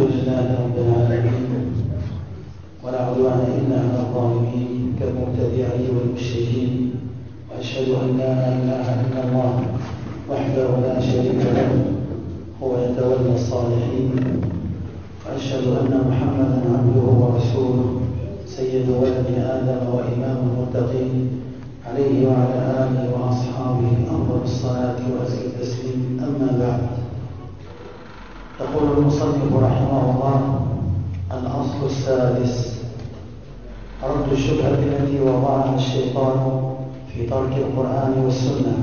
الحمد لله رب العالمين ولا عدوان إلا على الظالمين كالمبتدعين والمشركين وأشهد أن لا إله إلا الله وحده لا شريك له هو يتولى الصالحين وأشهد أن محمدا عبده ورسوله سيد ولد آدم وإمام المتقين عليه وعلى آله وأصحابه أفضل الصلاة وأزكى التسليم أما بعد يقول المصنف رحمه الله الأصل السادس رد الشبهة التي وضعها الشيطان في ترك القرآن والسنة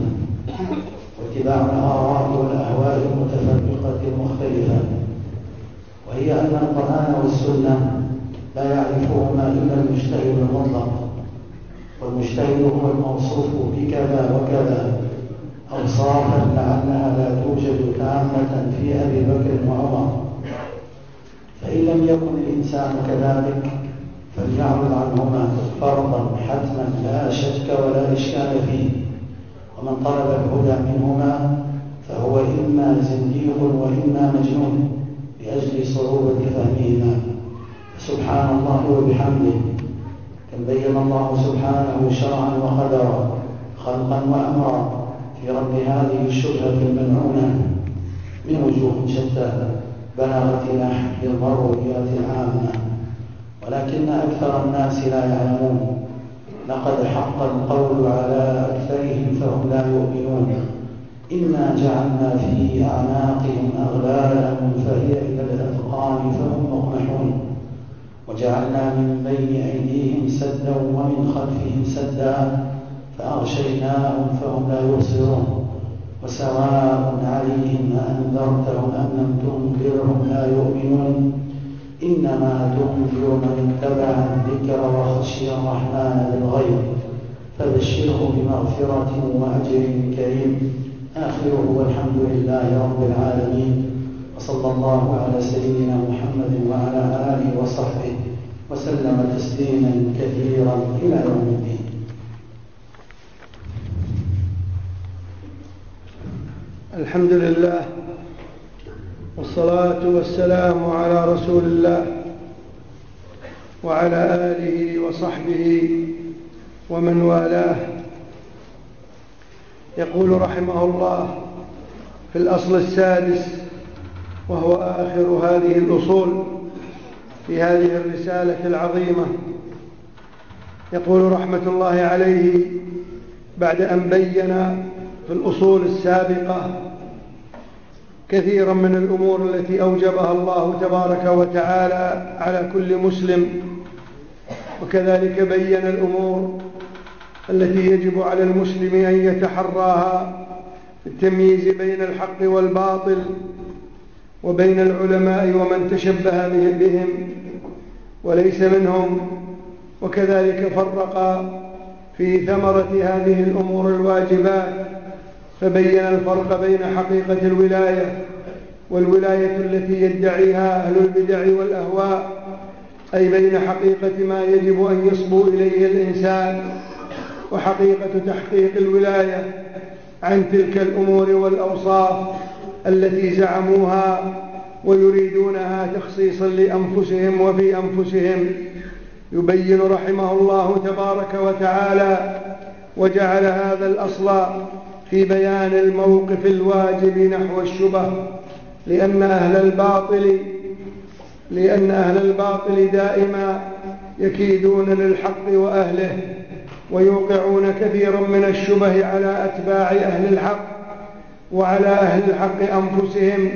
واتباع الآراء والأهواء المتفرقة المختلفة وهي أن القرآن والسنة لا يعرفهما إلا المجتهد المطلق والمجتهد هو الموصوف بكذا وكذا. أوصافا لعلها لا توجد تامة في أبي بكر وعمر. فإن لم يكن الإنسان كذلك فليعرض عنهما فرضا حتما لا شك ولا إشكال فيه. ومن طلب الهدى منهما فهو إما زنديق وإما مجنون لأجل صعوبة فهمهما. سبحان الله وبحمده. كم بين الله سبحانه شرعا وقدرا خلقا وأمرا. رد هذه الشبهة الملعونة من وجوه شتى بلغت إلى حد الضروريات العامة ولكن أكثر الناس لا يعلمون لقد حق القول على أكثرهم فهم لا يؤمنون. إنا جعلنا في أعناقهم أغلالا فهي إلى الأذقان فهم مقمحون. وجعلنا من بين أيديهم سدا ومن خلفهم سدا. فأغشيناهم فهم لا يبصرون وسواء عليهم أنذرتهم أم لم تنذرهم لا يؤمنون إنما تنذر من اتبع الذكر وخشي الرحمن بالغيب فبشره بمغفرة وأجر كريم آخره والحمد لله رب العالمين وصلى الله على سيدنا محمد وعلى آله وصحبه وسلم تسليما كثيرا إلى يوم الدين الحمد لله والصلاة والسلام على رسول الله وعلى آله وصحبه ومن والاه. يقول رحمه الله في الأصل السادس وهو آخر هذه الأصول في هذه الرسالة العظيمة. يقول رحمة الله عليه بعد أن بين في الأصول السابقة كثيرا من الأمور التي أوجبها الله تبارك وتعالى على كل مسلم وكذلك بين الأمور التي يجب على المسلم أن يتحراها في التمييز بين الحق والباطل وبين العلماء ومن تشبه بهم وليس منهم وكذلك فرق في ثمرة هذه الأمور الواجبات فبين الفرق بين حقيقة الولاية والولاية التي يدعيها أهل البدع والأهواء أي بين حقيقة ما يجب أن يصبو إليه الإنسان وحقيقة تحقيق الولاية عن تلك الأمور والأوصاف التي زعموها ويريدونها تخصيصا لأنفسهم وفي أنفسهم. يبين رحمه الله تبارك وتعالى وجعل هذا الأصل في بيان الموقف الواجب نحو الشبه لأن أهل الباطل لأن أهل الباطل دائما يكيدون للحق وأهله ويوقعون كثيرا من الشبه على أتباع أهل الحق وعلى أهل الحق أنفسهم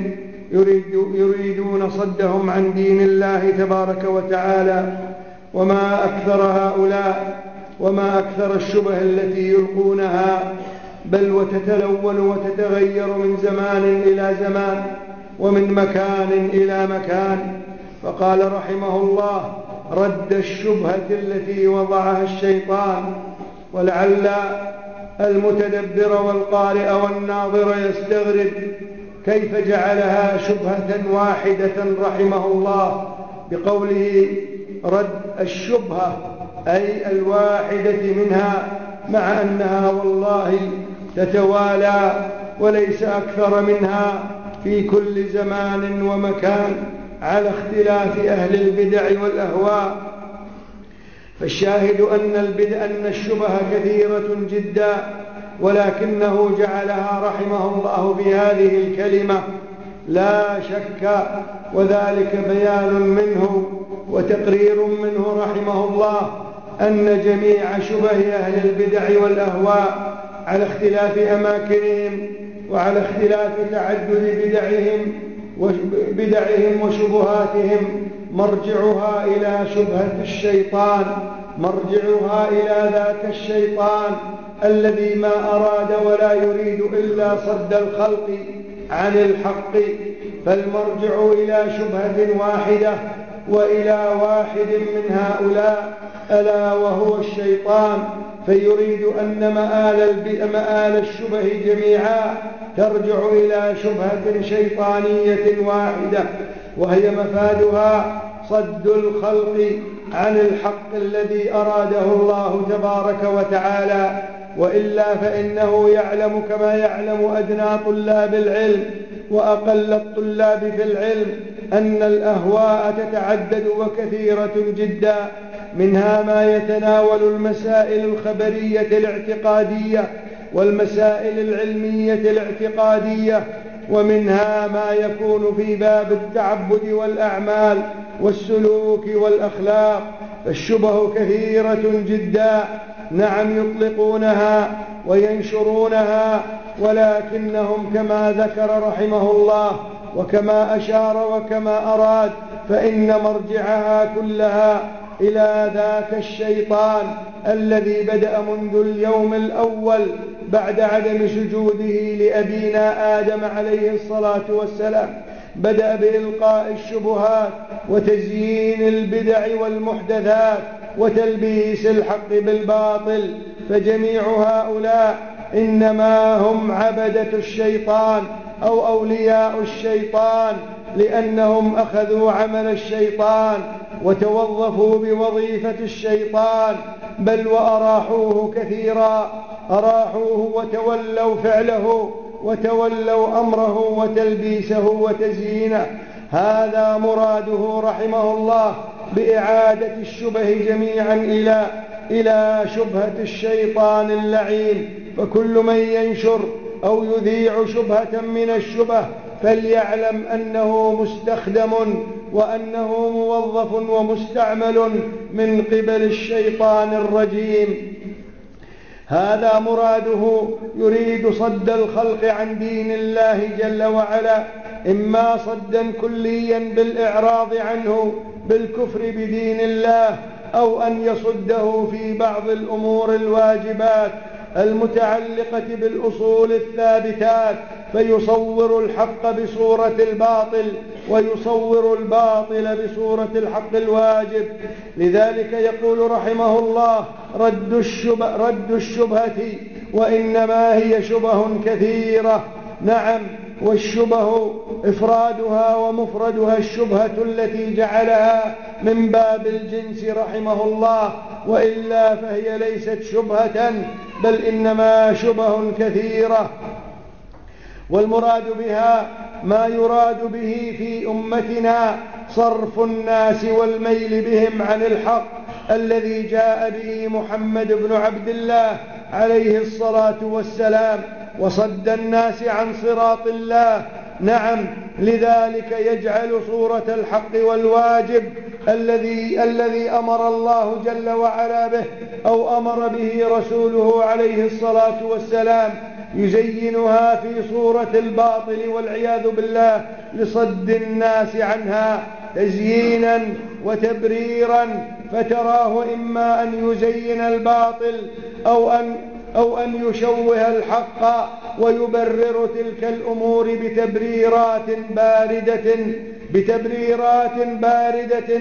يريد يريدون صدهم عن دين الله تبارك وتعالى وما أكثر هؤلاء وما أكثر الشبه التي يلقونها بل وتتلون وتتغير من زمان إلى زمان ومن مكان إلى مكان. فقال رحمه الله رد الشبهة التي وضعها الشيطان ولعل المتدبر والقارئ والناظر يستغرب كيف جعلها شبهة واحدة رحمه الله. بقوله رد الشبهة أي الواحدة منها مع أنها والله تتوالى وليس أكثر منها في كل زمان ومكان على اختلاف أهل البدع والأهواء. فالشاهد أن, البدع أن الشبه كثيرة جدا ولكنه جعلها رحمه الله في هذه الكلمة. لا شك وذلك بيان منه وتقرير منه رحمه الله أن جميع شبه أهل البدع والأهواء على اختلاف أماكنهم وعلى اختلاف تعدد بدعهم بدعهم وشبهاتهم مرجعها إلى شبهة الشيطان مرجعها إلى ذاك الشيطان الذي ما أراد ولا يريد إلا صد الخلق عن الحق فالمرجع إلى شبهة واحدة وإلى واحد من هؤلاء ألا وهو الشيطان. فيريد أن مآل, مآل الشبه جميعا. ترجع إلى شبهة شيطانية واحدة وهي مفادها صد الخلق عن الحق الذي أراده الله تبارك وتعالى. وإلا فإنه يعلم كما يعلم أدنى طلاب العلم وأقل الطلاب في العلم. أن الأهواء تتعدد وكثيرة جدا منها ما يتناول المسائل الخبرية الاعتقادية والمسائل العلمية الاعتقادية ومنها ما يكون في باب التعبد والأعمال والسلوك والأخلاق. فالشبه كثيرة جدا. نعم يطلقونها وينشرونها ولكنهم كما ذكر رحمه الله وكما أشار وكما أراد فإن مرجعها كلها إلى ذاك الشيطان الذي بدأ منذ اليوم الأول بعد عدم سجوده لأبينا آدم عليه الصلاة والسلام. بدأ بإلقاء الشبهات وتزيين البدع والمحدثات وتلبيس الحق بالباطل فجميع هؤلاء إنما هم عبدة الشيطان أو أولياء الشيطان لأنهم أخذوا عمل الشيطان وتوظفوا بوظيفة الشيطان بل وأراحوه كثيرا أراحوه وتولوا فعله وتولوا أمره وتلبيسه وتزيينه. هذا مراده رحمه الله بإعادة الشبه جميعا إلى إلى شبهة الشيطان اللعين. فكل من ينشر أو يذيع شبهة من الشبه فليعلم أنه مستخدم وأنه موظف ومستعمل من قبل الشيطان الرجيم. هذا مراده يريد صد الخلق عن دين الله جل وعلا إما صدا كليا بالإعراض عنه بالكفر بدين الله أو أن يصده في بعض الأمور الواجبات. المتعلقة بالأصول الثابتات فيصور الحق بصورة الباطل ويصور الباطل بصورة الحق الواجب. لذلك يقول رحمه الله رد الشبه رد الشبهة وإنما هي شبه كثيرة. نعم والشبه إفرادها ومفردها الشبهة التي جعلها من باب الجنس رحمه الله وإلا فهي ليست شبهة بل إنما شبه كثيرة. والمراد بها ما يراد به في أمتنا صرف الناس والميل بهم عن الحق الذي جاء به محمد بن عبد الله عليه الصلاة والسلام وصد الناس عن صراط الله. نعم لذلك يجعل صورة الحق والواجب الذي الذي أمر الله جل وعلا به أو أمر به رسوله عليه الصلاة والسلام. يزينها في صورة الباطل والعياذ بالله لصد الناس عنها تزيينا وتبريرا فتراه إما أن يزين الباطل أو أن أو أن يشوه الحق ويبرر تلك الأمور بتبريرات باردة بتبريرات باردة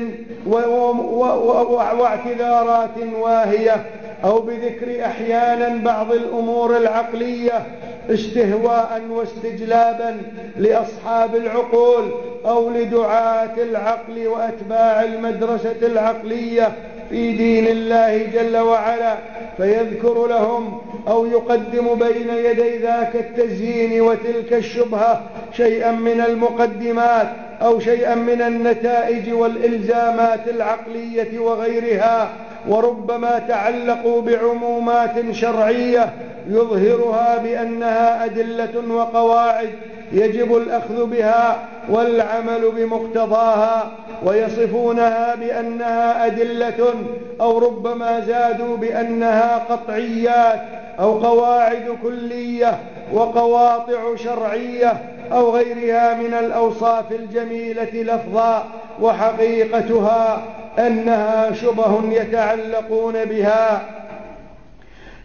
واعتذارات واهية أو بذكر أحيانا بعض الأمور العقلية استهواء واستجلابا لأصحاب العقول أو لدعاة العقل وأتباع المدرسة العقلية في دين الله جل وعلا فيذكر لهم أو يقدم بين يدي ذاك التزيين وتلك الشبهة شيئا من المقدمات أو شيئا من النتائج والإلزامات العقلية وغيرها. وربما تعلقوا بعمومات شرعية يظهرها بأنها أدلة وقواعد يجب الأخذ بها والعمل بمقتضاها ويصفونها بأنها أدلة أو ربما زادوا بأنها قطعيات أو قواعد كلية وقواطع شرعية أو غيرها من الأوصاف الجميلة لفظا وحقيقتها أنها شبه يتعلقون بها.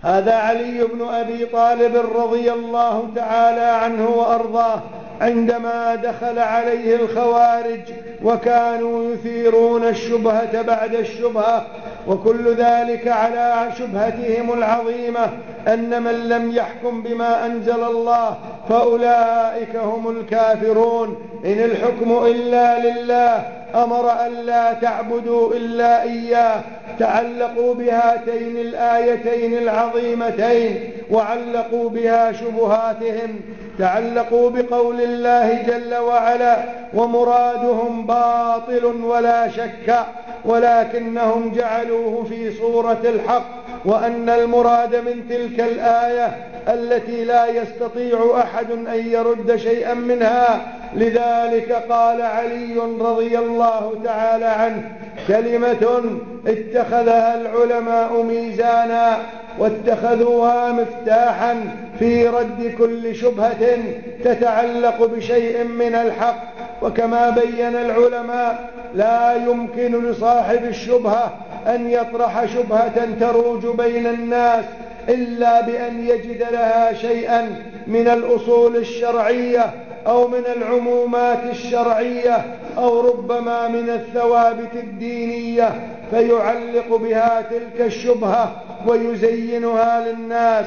هذا علي بن أبي طالب رضي الله تعالى عنه وأرضاه. عندما دخل عليه الخوارج وكانوا يثيرون الشبهة بعد الشبهة وكل ذلك على شبهتهم العظيمة أن من لم يحكم بما أنزل الله فأولئك هم الكافرون. إن الحكم إلا لله أمر أن لا تعبدوا إلا إياه. تعلقوا بهاتين الآيتين العظيمتين وعلقوا بها شبهاتهم. تعلقوا بقول الله جل وعلا ومرادهم باطل ولا شك ولكنهم جعلوه في صورة الحق وأن المراد من تلك الآية التي لا يستطيع أحد أن يرد شيئا منها لذلك قال علي رضي الله تعالى عنه كلمة اتخذها العلماء ميزانا واتخذوها مفتاحا في رد كل شبهة تتعلق بشيء من الحق. وكما بين العلماء لا يمكن لصاحب الشبهة أن يطرح شبهة تروج بين الناس إلا بأن يجد لها شيئا من الأصول الشرعية. أو من العمومات الشرعية أو ربما من الثوابت الدينية فيعلق بها تلك الشبهة ويزينها للناس.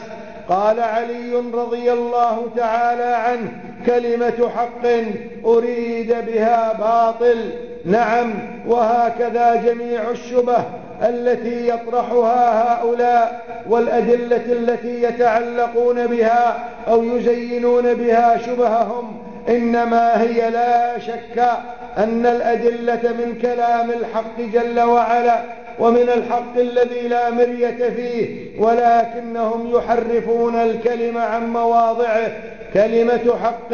قال علي رضي الله تعالى عنه كلمة حق أريد بها باطل. نعم وهكذا جميع الشبه التي يطرحها هؤلاء والأدلة التي يتعلقون بها أو يزينون بها شبههم. إنما هي لا شك أن الأدلة من كلام الحق جل وعلا ومن الحق الذي لا مرية فيه ولكنهم يحرفون الكلم عن مواضعه. كلمة حق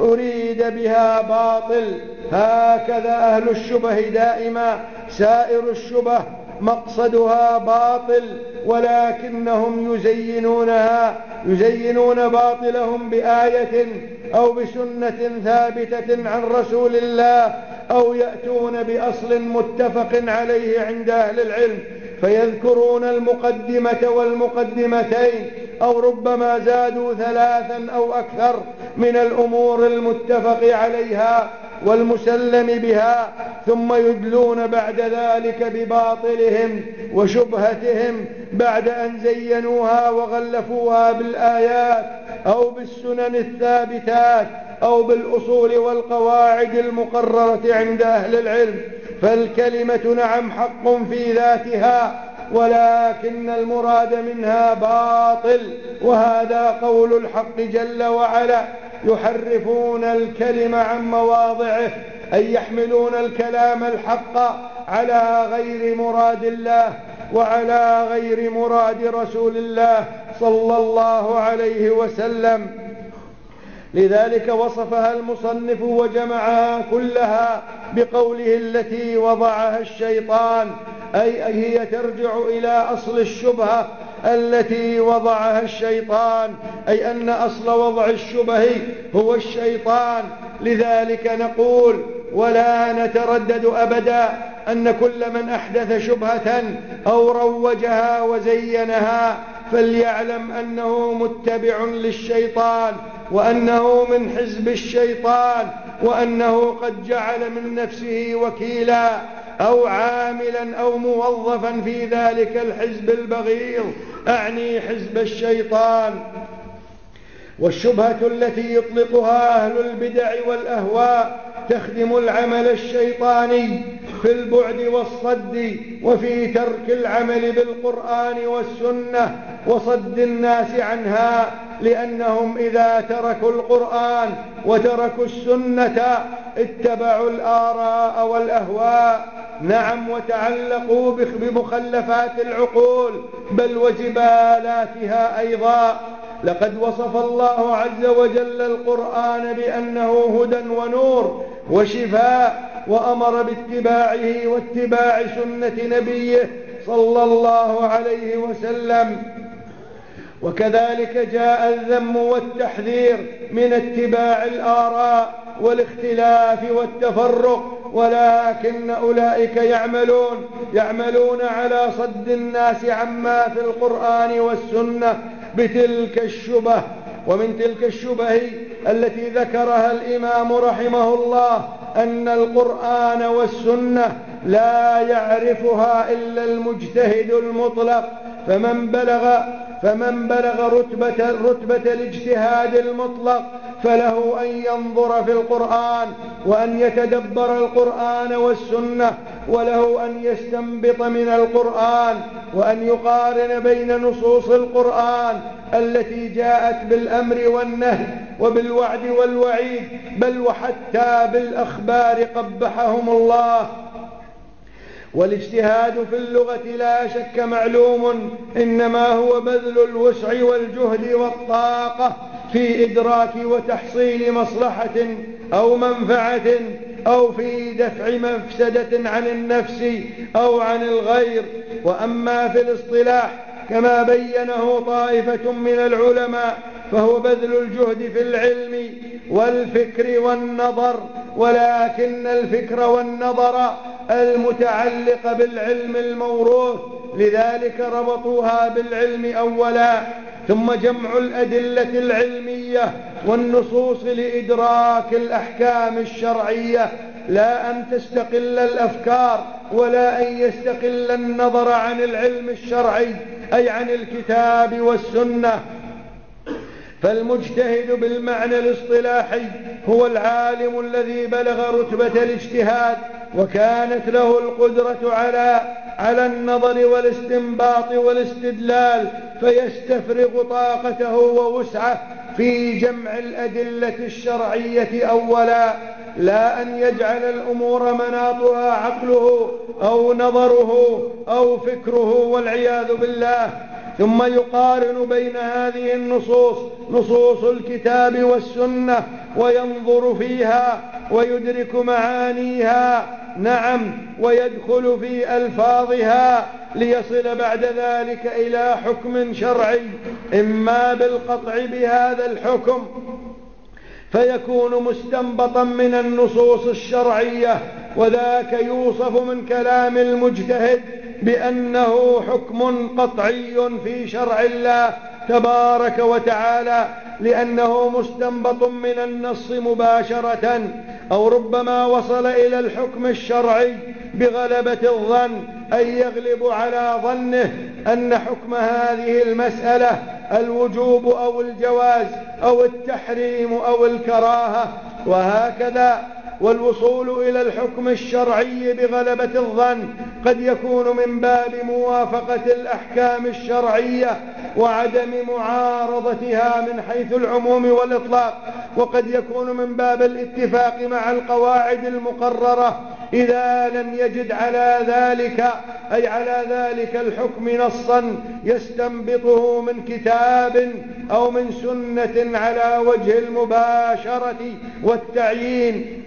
أريد بها باطل. هكذا أهل الشبه دائما. سائر الشبه مقصدها باطل ولكنهم يزينونها يزينون باطلهم بآية أو بسنة ثابتة عن رسول الله أو يأتون بأصل متفق عليه عند أهل العلم فيذكرون المقدمة والمقدمتين أو ربما زادوا ثلاثا أو أكثر من الأمور المتفق عليها. والمسلم بها ثم يدلون بعد ذلك بباطلهم وشبهتهم بعد أن زينوها وغلفوها بالآيات أو بالسنن الثابتات أو بالأصول والقواعد المقررة عند أهل العلم. فالكلمة نعم حق في ذاتها ولكن المراد منها باطل وهذا قول الحق جل وعلا. يحرفون الكلم عن مواضعه أي يحملون الكلام الحق على غير مراد الله وعلى غير مراد رسول الله صلى الله عليه وسلم. لذلك وصفها المصنف وجمعها كلها بقوله التي وضعها الشيطان أي هي ترجع إلى أصل الشبهة التي وضعها الشيطان أي أن أصل وضع الشبه هو الشيطان. لذلك نقول ولا نتردد أبدا أن كل من أحدث شبهة أو روجها وزينها فليعلم أنه متبع للشيطان وأنه من حزب الشيطان وأنه قد جعل من نفسه وكيلا. أو عاملا أو موظفا في ذلك الحزب البغيض. أعني حزب الشيطان. والشبهة التي يطلقها أهل البدع والأهواء تخدم العمل الشيطاني في البعد والصد وفي ترك العمل بالقرآن والسنة وصد الناس عنها لأنهم إذا تركوا القرآن وتركوا السنة اتبعوا الآراء والأهواء. نعم وتعلقوا بمخلفات العقول بل وجبالاتها أيضا. لقد وصف الله عز وجل القرآن بأنه هدى ونور وشفاء وأمر باتباعه واتباع سنة نبيه صلى الله عليه وسلم. وكذلك جاء الذم والتحذير من اتباع الآراء والاختلاف والتفرق ولكن أولئك يعملون يعملون على صد الناس عما في القرآن والسنة. بتلك الشبه ومن تلك الشبه التي ذكرها الإمام رحمه الله أن القرآن والسنة لا يعرفها إلا المجتهد المطلق فمن بلغ فمن بلغ رتبة, رتبة الاجتهاد المطلق فله أن ينظر في القرآن وأن يتدبر القرآن والسنة وله أن يستنبط من القرآن وأن يقارن بين نصوص القرآن التي جاءت بالأمر والنهي وبالوعد والوعيد بل وحتى بالأخبار قبحهم الله. والاجتهاد في اللغة لا شك معلوم إنما هو بذل الوسع والجهد والطاقة في إدراك وتحصيل مصلحة أو منفعة أو في دفع مفسدة عن النفس أو عن الغير. وأما في الاصطلاح كما بينه طائفة من العلماء فهو بذل الجهد في العلم والفكر والنظر ولكن الفكر والنظر المتعلق بالعلم الموروث لذلك ربطوها بالعلم أولا ثم جمع الأدلة العلمية والنصوص لإدراك الأحكام الشرعية لا أن تستقل الأفكار ولا أن يستقل النظر عن العلم الشرعي أي عن الكتاب والسنة. فالمجتهد بالمعنى الاصطلاحي هو العالم الذي بلغ رتبة الاجتهاد وكانت له القدرة على على النظر والاستنباط والاستدلال فيستفرغ طاقته ووسعه في جمع الأدلة الشرعية أولا لا أن يجعل الأمور مناطها عقله أو نظره أو فكره والعياذ بالله. ثم يقارن بين هذه النصوص نصوص الكتاب والسنة وينظر فيها ويدرك معانيها نعم ويدخل في ألفاظها ليصل بعد ذلك إلى حكم شرعي إما بالقطع بهذا الحكم فيكون مستنبطا من النصوص الشرعية وذاك يوصف من كلام المجتهد بأنه حكم قطعي في شرع الله تبارك وتعالى لأنه مستنبط من النص مباشرة أو ربما وصل إلى الحكم الشرعي بغلبة الظن أن يغلب على ظنه أن حكم هذه المسألة الوجوب أو الجواز أو التحريم أو الكراهة وهكذا. والوصول إلى الحكم الشرعي بغلبة الظن قد يكون من باب موافقة الأحكام الشرعية وعدم معارضتها من حيث العموم والإطلاق وقد يكون من باب الاتفاق مع القواعد المقررة إذا لم يجد على ذلك أي على ذلك الحكم نصا يستنبطه من كتاب أو من سنة على وجه المباشرة والتعيين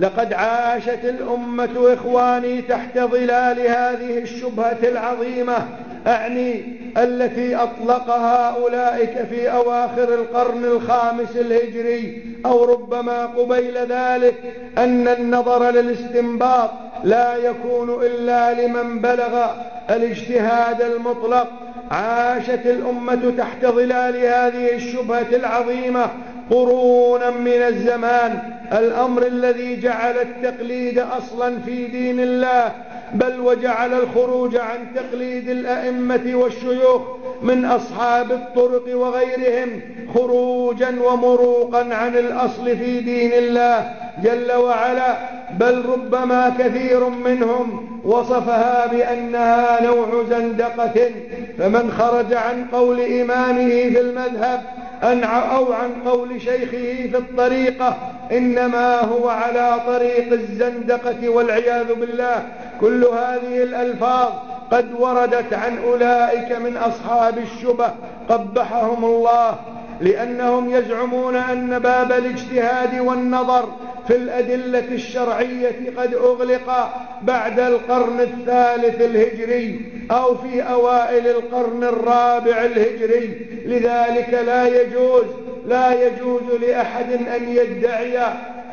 لقد عاشت الأمة إخواني تحت ظلال هذه الشبهة العظيمة. أعني التي أطلقها أولئك في أواخر القرن الخامس الهجري أو ربما قبيل ذلك أن النظر للاستنباط لا يكون إلا لمن بلغ الاجتهاد المطلق. عاشت الأمة تحت ظلال هذه الشبهة العظيمة قرونا من الزمان الأمر الذي جعل التقليد أصلا في دين الله بل وجعل الخروج عن تقليد الأئمة والشيوخ من أصحاب الطرق وغيرهم خروجا ومروقا عن الأصل في دين الله جل وعلا. بل ربما كثير منهم وصفها بأنها نوع زندقة. فمن خرج عن قول إمامه في المذهب أو عن قول شيخه في الطريقة إنما هو على طريق الزندقة والعياذ بالله. كل هذه الألفاظ قد وردت عن أولئك من أصحاب الشبه. قبحهم الله. لأنهم يزعمون أن باب الاجتهاد والنظر في الأدلة الشرعية قد أغلق بعد القرن الثالث الهجري أو في أوائل القرن الرابع الهجري. لذلك لا يجوز لا يجوز لأحد أن يدعي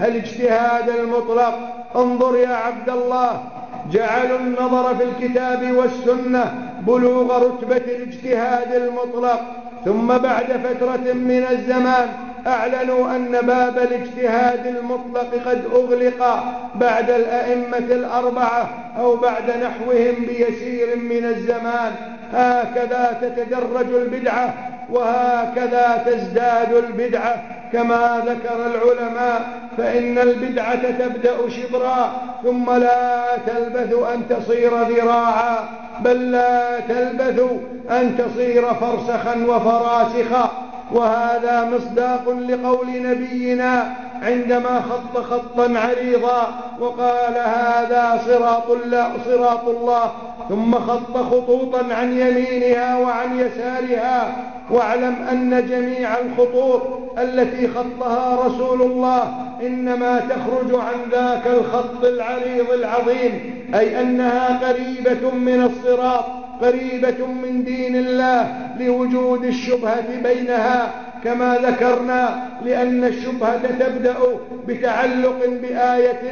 الاجتهاد المطلق. انظر يا عبد الله جعلوا النظر في الكتاب والسنة بلوغ رتبة الاجتهاد المطلق ثم بعد فترة من الزمان أعلنوا أن باب الاجتهاد المطلق قد أغلق بعد الأئمة الأربعة أو بعد نحوهم بيسير من الزمان. هكذا تتدرج البدعة وهكذا تزداد البدعة. كما ذكر العلماء فإن البدعة تبدأ شبرا ثم لا تلبث أن تصير ذراعا بل لا تلبث أن تصير فرسخا وفراسخا. وهذا مصداق لقول نبينا عندما خط خطا عريضا وقال هذا صراط الله, صراط الله ثم خط خطوطا عن يمينها وعن يسارها واعلم أن جميع الخطوط التي خطها رسول الله إنما تخرج عن ذاك الخط العريض العظيم أي أنها قريبة من الصراط قريبة من دين الله لوجود الشبهة بينها. كما ذكرنا لأن الشبهة تبدأ بتعلق بآية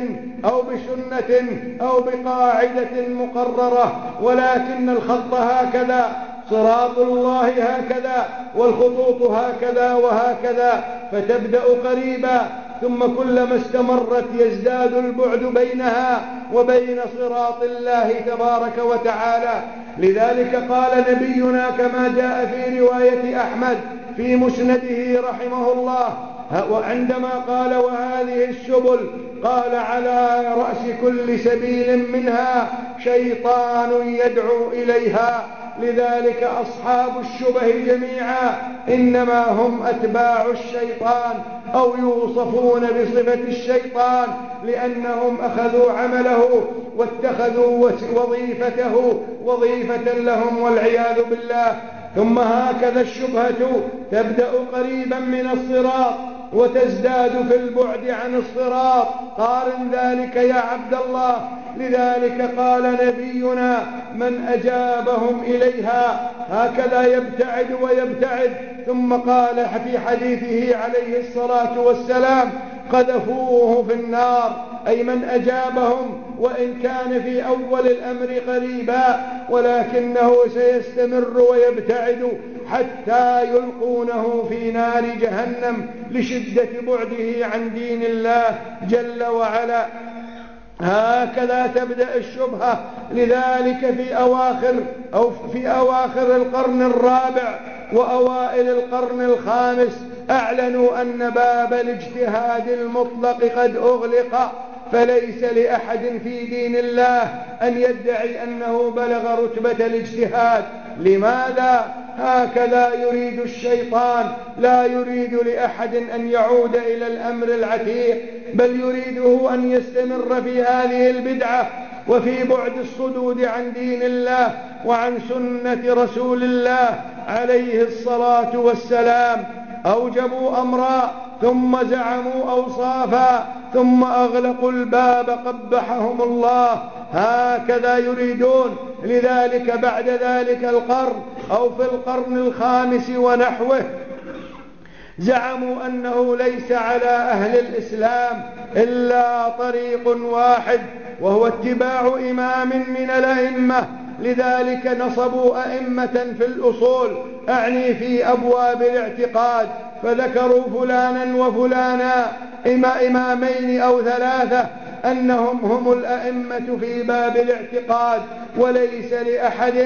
أو بسنة أو بقاعدة مقررة ولكن الخط هكذا صراط الله هكذا والخطوط هكذا وهكذا فتبدأ قريبا. ثم كلما استمرت يزداد البعد بينها وبين صراط الله تبارك وتعالى. لذلك قال نبينا كما جاء في رواية أحمد في مسنده رحمه الله وعندما قال وهذه السبل قال على رأس كل سبيل منها شيطان يدعو إليها. لذلك أصحاب الشبه جميعا إنما هم أتباع الشيطان أو يوصفون بصفة الشيطان لأنهم أخذوا عمله واتخذوا وظيفته وظيفة لهم والعياذ بالله. ثم هكذا الشبهة تبدأ قريبا من الصراط وتزداد في البعد عن الصراط. قارن ذلك يا عبد الله. لذلك قال نبينا من أجابهم إليها هكذا يبتعد ويبتعد. ثم قال في حديثه عليه الصلاة والسلام قذفوه في النار. أي من أجابهم وإن كان في أول الأمر قريبا ولكنه سيستمر ويبتعد حتى يلقونه في نار جهنم لشدة بعده عن دين الله جل وعلا. هكذا تبدأ الشبهة لذلك في أواخر أو في أواخر القرن الرابع وأوائل القرن الخامس أعلنوا أن باب الاجتهاد المطلق قد أغلق. فليس لأحد في دين الله أن يدعي أنه بلغ رتبة الاجتهاد. لماذا؟ هكذا يريد الشيطان. لا يريد لأحد أن يعود إلى الأمر العتيق بل يريده أن يستمر في هذه البدعة وفي بعد الصدود عن دين الله وعن سنة رسول الله عليه الصلاة والسلام. أوجبوا أمرا ثم زعموا أوصافا ثم أغلقوا الباب قبحهم الله. هكذا يريدون لذلك بعد ذلك القرن أو في القرن الخامس ونحوه. زعموا أنه ليس على أهل الإسلام إلا طريق واحد وهو اتباع إمام من الأئمة. لذلك نصبوا أئمة في الأصول أعني في أبواب الاعتقاد فذكروا فلانا وفلانا إما إمامين أو ثلاثة أنهم هم الأئمة في باب الاعتقاد. وليس لأحد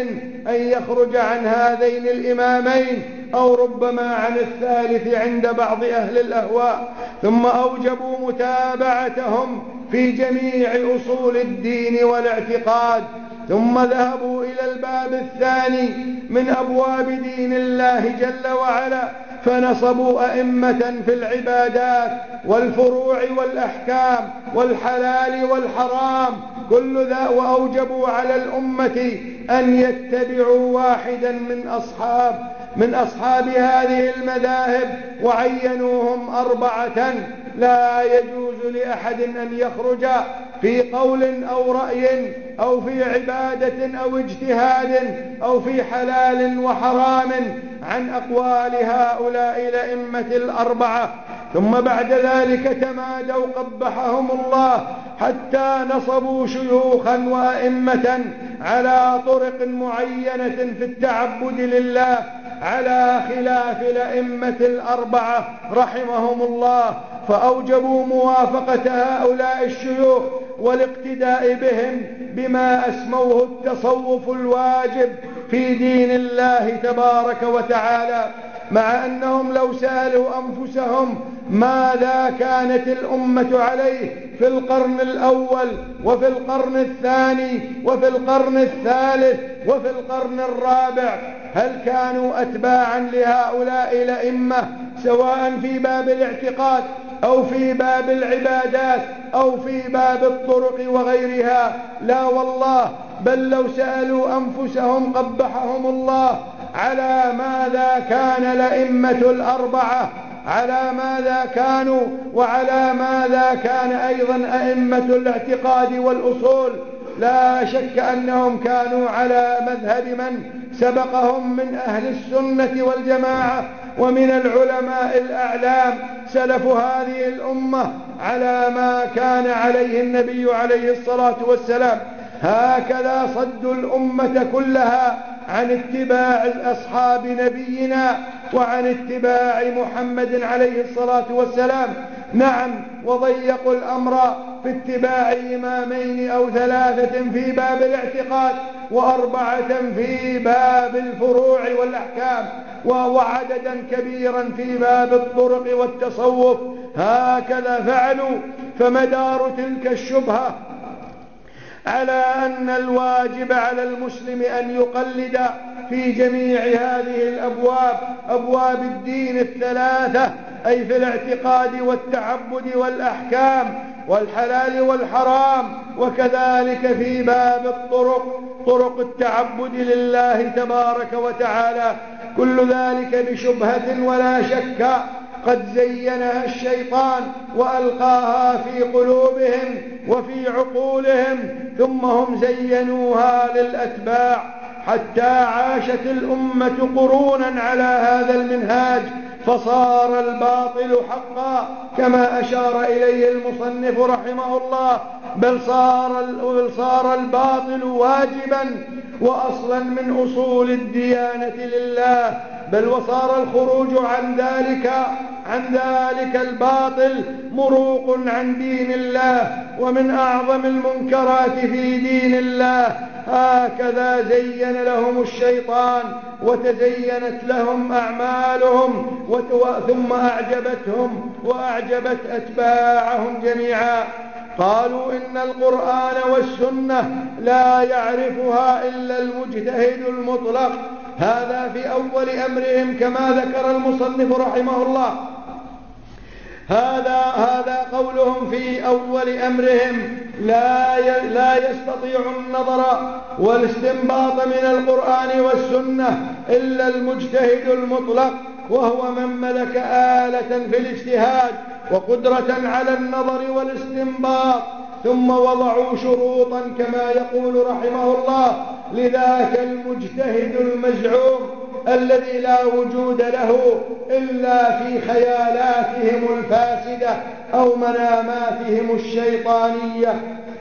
أن يخرج عن هذين الإمامين. أو ربما عن الثالث عند بعض أهل الأهواء ثم أوجبوا متابعتهم في جميع أصول الدين والاعتقاد ثم ذهبوا إلى الباب الثاني من أبواب دين الله جل وعلا فنصبوا أئمة في العبادات والفروع والأحكام والحلال والحرام كل ذا وأوجبوا على الأمة أن يتبعوا واحدا من أصحاب من أصحاب هذه المذاهب وعينوهم أربعة لا يجوز لأحد أن يخرج في قول أو رأي أو في عبادة أو اجتهاد أو في حلال وحرام عن أقوال هؤلاء الأئمة الأربعة ثم بعد ذلك تمادوا قبحهم الله حتى نصبوا شيوخا وأئمة على طرق معينة في التعبد لله على خلاف الأئمة الأربعة رحمهم الله فأوجبوا موافقة هؤلاء الشيوخ والاقتداء بهم بما أسموه التصوف الواجب في دين الله تبارك وتعالى. مع أنهم لو سألوا أنفسهم ماذا كانت الأمة عليه في القرن الأول وفي القرن الثاني وفي القرن الثالث وفي القرن الرابع هل كانوا أتباعا لهؤلاء الأئمة سواء في باب الاعتقاد أو في باب العبادات أو في باب الطرق وغيرها؟ لا والله. بل لو سألوا أنفسهم قبحهم الله على ماذا كان الأئمة الأربعة؟ على ماذا كانوا؟ وعلى ماذا كان أيضا أئمة الاعتقاد والأصول؟ لا شك أنهم كانوا على مذهب من سبقهم من أهل السنة والجماعة ومن العلماء الأعلام سلف هذه الأمة على ما كان عليه النبي عليه الصلاة والسلام. هكذا صدوا الأمة كلها عن اتباع أصحاب نبينا وعن اتباع محمد عليه الصلاة والسلام. نعم وضيقوا الأمر في اتباع إمامين أو ثلاثة في باب الاعتقاد وأربعة في باب الفروع والأحكام وعددا كبيرا في باب الطرق والتصوف. هكذا فعلوا فمدار تلك الشبهة على أن الواجب على المسلم أن يقلد في جميع هذه الأبواب أبواب الدين الثلاثة أي في الاعتقاد والتعبد والأحكام والحلال والحرام وكذلك في باب الطرق طرق التعبد لله تبارك وتعالى. كل ذلك بشبهة ولا شك قد زينها الشيطان وألقاها في قلوبهم وفي عقولهم ثم هم زينوها للأتباع. حتى عاشت الأمة قرونا على هذا المنهاج فصار الباطل حقا كما أشار إليه المصنف رحمه الله بل صار, صار الباطل واجبا وأصلا من أصول الديانة لله بل وصار الخروج عن ذلك عن ذلك الباطل مروق عن دين الله ومن أعظم المنكرات في دين الله هكذا زين لهم الشيطان وتزينت لهم أعمالهم ثم أعجبتهم وأعجبت أتباعهم جميعا. قالوا إن القرآن والسنة لا يعرفها إلا المجتهد المطلق. هذا في أول أمرهم كما ذكر المصنف رحمه الله. هذا هذا قولهم في أول أمرهم لا لا يستطيع النظر والاستنباط من القرآن والسنة إلا المجتهد المطلق وهو من ملك آلة في الاجتهاد وقدرة على النظر والاستنباط ثم وضعوا شروطا كما يقول رحمه الله لذاك المجتهد المزعوم الذي لا وجود له إلا في خيالاتهم الفاسدة أو مناماتهم الشيطانية.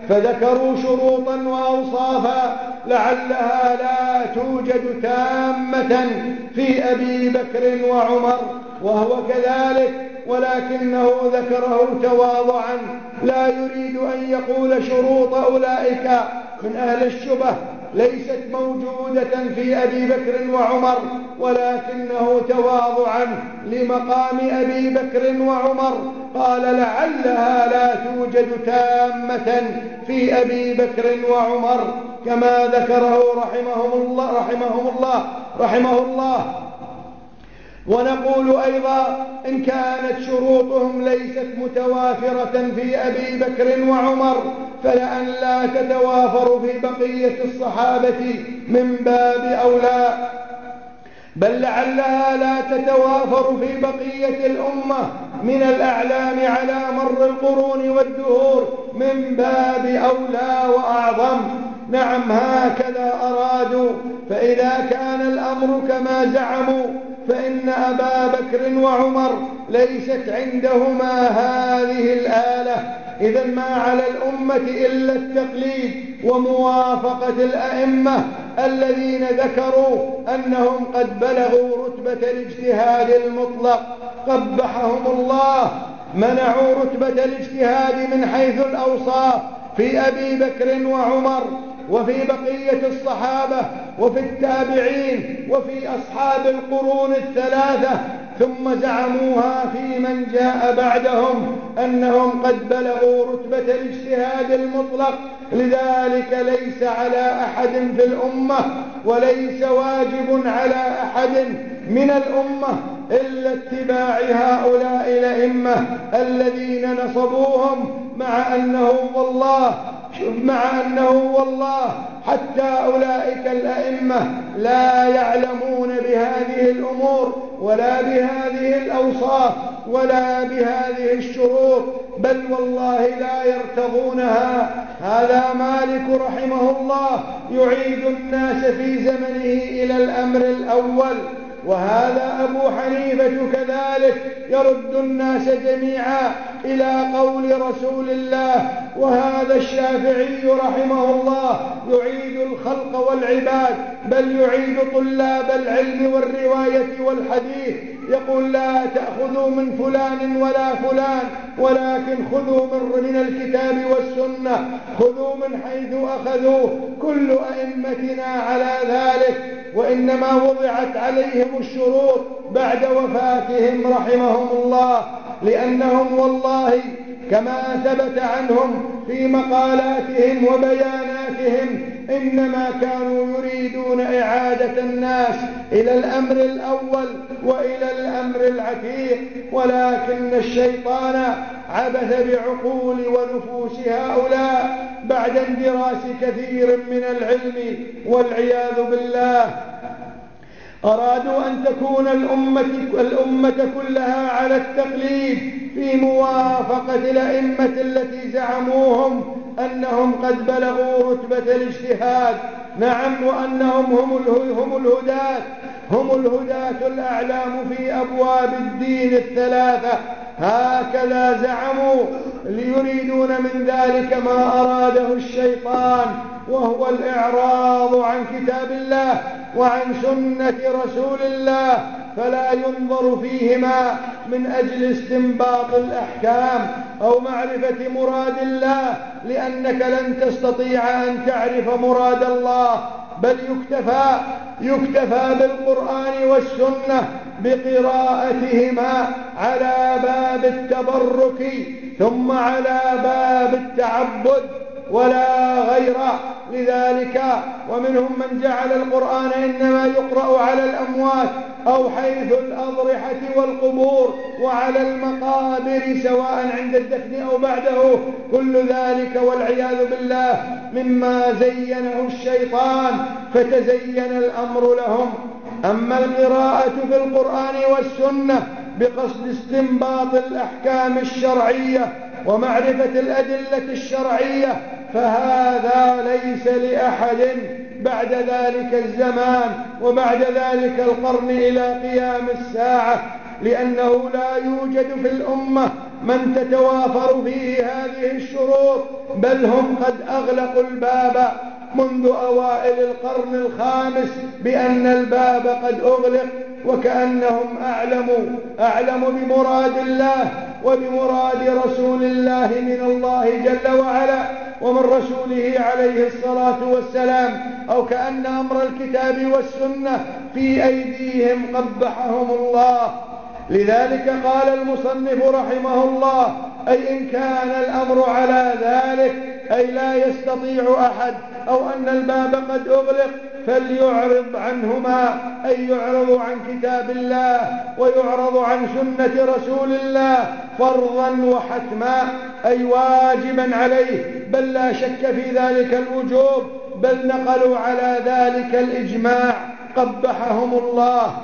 فذكروا شروطا وأوصافا لعلها لا توجد تامة في أبي بكر وعمر وهو كذلك ولكنه ذكره تواضعا. لا يريد أن يقول شروط أولئك من أهل الشبه ليست موجودة في أبي بكر وعمر ولكنه تواضعا لمقام أبي بكر وعمر. قال لعلها لا توجد تامة في أبي بكر وعمر كما ذكره رحمهم الله رحمهم الله رحمه الله. ونقول أيضا إن كانت شروطهم ليست متوافرة في أبي بكر وعمر فلأن لا تتوافر في بقية الصحابة من باب أولى بل لعلها لا تتوافر في بقية الأمة من الأعلام على مر القرون والدهور من باب أولى وأعظم. نعم هكذا أرادوا فإذا كان الأمر كما زعموا فإن أبا بكر وعمر ليست عندهما هذه الآلة. إذا ما على الأمة إلا التقليد وموافقة الأئمة الذين ذكروا أنهم قد بلغوا رتبة الاجتهاد المطلق. قبحهم الله منعوا رتبة الاجتهاد من حيث الأوصاف. في أبي بكر وعمر وفي بقية الصحابة وفي التابعين وفي أصحاب القرون الثلاثة ثم زعموها في من جاء بعدهم أنهم قد بلغوا رتبة الاجتهاد المطلق. لذلك ليس على أحد في الأمة وليس واجب على أحد من الأمة إلا اتباع هؤلاء الأئمة الذين نصبوهم مع أنه والله مع أنه والله حتى أولئك الأئمة لا يعلمون بهذه الأمور ولا بهذه الأوصاف ولا بهذه الشروط بل والله لا يرتضونها هذا مالك رحمه الله يعيد الناس في زمنه إلى الأمر الأول. وهذا أبو حنيفة كذلك يرد الناس جميعا إلى قول رسول الله وهذا الشافعي رحمه الله يعيد الخلق والعباد بل يعيد طلاب العلم والرواية والحديث يقول لا تأخذوا من فلان ولا فلان ولكن خذوا من, من الكتاب والسنة خذوا من حيث أخذوا كل أئمتنا على ذلك وإنما وضعت عليهم الشروط بعد وفاتهم رحمهم الله لأنهم والله كما ثبت عنهم في مقالاتهم وبياناتهم إنما كانوا يريدون إعادة الناس إلى الأمر الأول وإلى الأمر العتيق ولكن الشيطان عبث بعقول ونفوس هؤلاء بعد اندراس كثير من العلم والعياذ بالله. أرادوا أن تكون الأمة, الأمة كلها على التقليد في موافقة الأئمة التي زعموهم أنهم قد بلغوا رتبة الاجتهاد. نعم وأنهم هم هم الهداة. هم الهداة الأعلام في أبواب الدين الثلاثة. هكذا زعموا ليريدون من ذلك ما أراده الشيطان وهو الإعراض عن كتاب الله وعن سنة رسول الله. فلا ينظر فيهما من أجل استنباط الأحكام أو معرفة مراد الله لأنك لن تستطيع أن تعرف مراد الله بل يكتفى يكتفى بالقرآن والسنة بقراءتهما على باب التبرك ثم على باب التعبد. ولا غير لذلك. ومنهم من جعل القرآن إنما يقرأ على الأموات أو حيث الأضرحة والقبور وعلى المقابر سواء عند الدفن أو بعده. كل ذلك والعياذ بالله مما زينه الشيطان فتزين الأمر لهم. أما القراءة في القرآن والسنة بقصد استنباط الأحكام الشرعية ومعرفة الأدلة الشرعية فهذا ليس لأحد بعد ذلك الزمان وبعد ذلك القرن إلى قيام الساعة لأنه لا يوجد في الأمة من تتوافر فيه هذه الشروط بل هم قد أغلقوا الباب منذ أوائل القرن الخامس بأن الباب قد أغلق وكأنهم أعلموا أعلموا بمراد الله وبمراد رسول الله من الله جل وعلا ومن رسوله عليه الصلاة والسلام أو كأن أمر الكتاب والسنة في أيديهم قبحهم الله. لذلك قال المصنف رحمه الله أي إن كان الأمر على ذلك أي لا يستطيع أحد أو أن الباب قد أغلق فليعرض عنهما أي يعرض عن كتاب الله ويعرض عن سنة رسول الله فرضا وحتما أي واجبا عليه بل لا شك في ذلك الوجوب بل نقلوا على ذلك الإجماع قبحهم الله.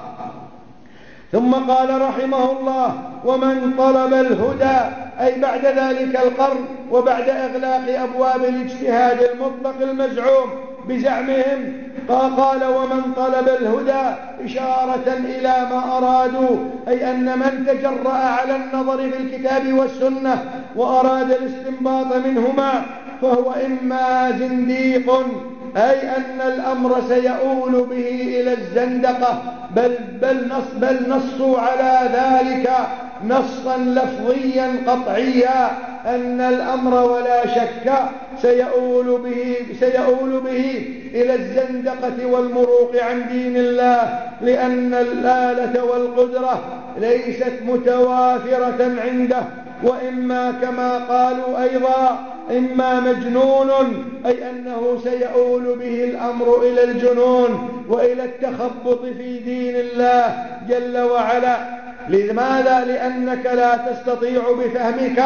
ثم قال رحمه الله ومن طلب الهدى أي بعد ذلك القرن وبعد إغلاق أبواب الاجتهاد المطلق المزعوم بزعمهم قال ومن طلب الهدى إشارة إلى ما أرادوا أي أن من تجرأ على النظر في الكتاب والسنة وأراد الاستنباط منهما فهو إما زنديق أي أن الأمر سيؤول به إلى الزندقة بل, بل, نص بل نصوا على ذلك نصا لفظيا قطعيا أن الأمر ولا شك سيؤول به, سيؤول به إلى الزندقة والمروق عن دين الله لأن الآلة والقدرة ليست متوافرة عنده وإما كما قالوا أيضا إما مجنون أي أنه سيؤول به الأمر إلى الجنون وإلى التخبط في دين الله جل وعلا لماذا؟ لأنك لا تستطيع بفهمك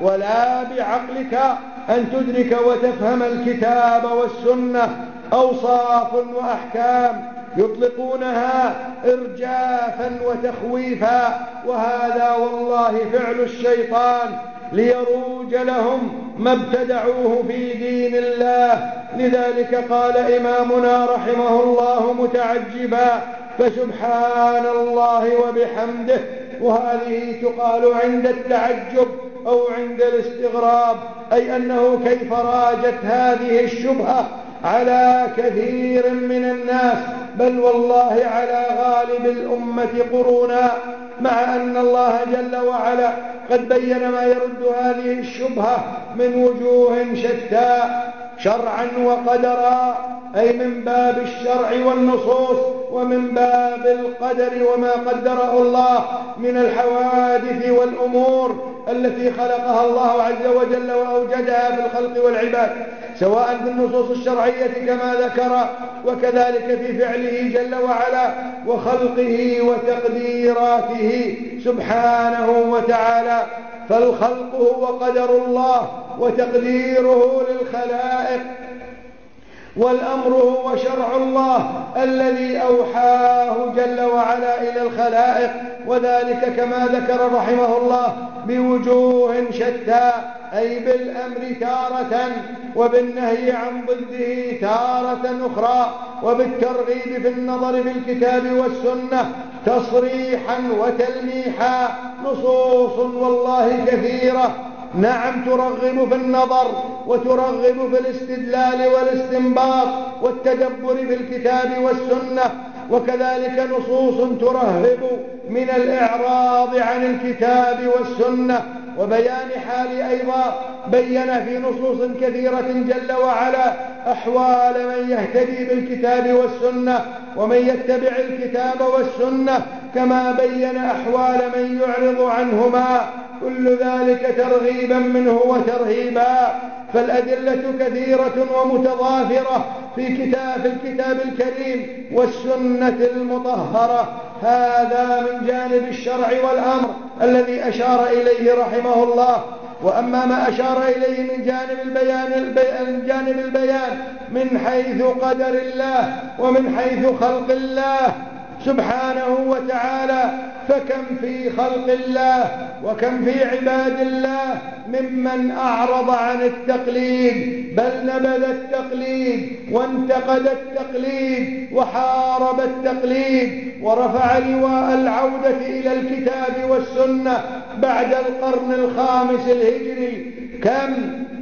ولا بعقلك أن تدرك وتفهم الكتاب والسنة أوصاف وأحكام يطلقونها إرجافا وتخويفا وهذا والله فعل الشيطان ليروج لهم ما ابتدعوه في دين الله. لذلك قال إمامنا رحمه الله متعجبا فسبحان الله وبحمده. وهذه تقال عند التعجب أو عند الاستغراب أي أنه كيف راجت هذه الشبهة على كثير من الناس بل والله على غالب الأمة قرونا مع أن الله جل وعلا قد بين ما يرد هذه الشبهة من وجوه شتى. شرعا وقدرا أي من باب الشرع والنصوص ومن باب القدر وما قدره الله من الحوادث والأمور التي خلقها الله عز وجل وأوجدها في الخلق والعباد سواء في النصوص الشرعية كما ذكر وكذلك في فعله جل وعلا وخلقه وتقديراته سبحانه وتعالى. فالخلق هو قدر الله وتقديره للخلائق. والأمر هو شرع الله الذي أوحاه جل وعلا إلى الخلائق وذلك كما ذكر رحمه الله بوجوه شتى أي بالأمر تارة وبالنهي عن ضده تارة أخرى وبالترغيب في النظر في الكتاب والسنة تصريحا وتلميحا نصوص والله كثيرة. نعم ترغب في النظر وترغب في الاستدلال والاستنباط والتدبر في الكتاب والسنة وكذلك نصوص ترهب من الإعراض عن الكتاب والسنة. وبيان حال أيضا بين في نصوص كثيرة جل وعلا أحوال من يهتدي بالكتاب والسنة ومن يتبع الكتاب والسنة كما بين أحوال من يعرض عنهما كل ذلك ترغيبا منه وترهيبا فالأدلة كثيرة ومتضافرة في كتاب الكتاب الكريم والسنة المطهرة. هذا من جانب الشرع والأمر الذي أشار إليه رحمه الله. وأما ما أشار إليه من جانب البيان, من جانب البيان من حيث قدر الله ومن حيث خلق الله. سبحانه وتعالى فكم في خلق الله وكم في عباد الله ممن أعرض عن التقليد بل نبذ التقليد وانتقد التقليد وحارب التقليد ورفع لواء العودة إلى الكتاب والسنة بعد القرن الخامس الهجري. كم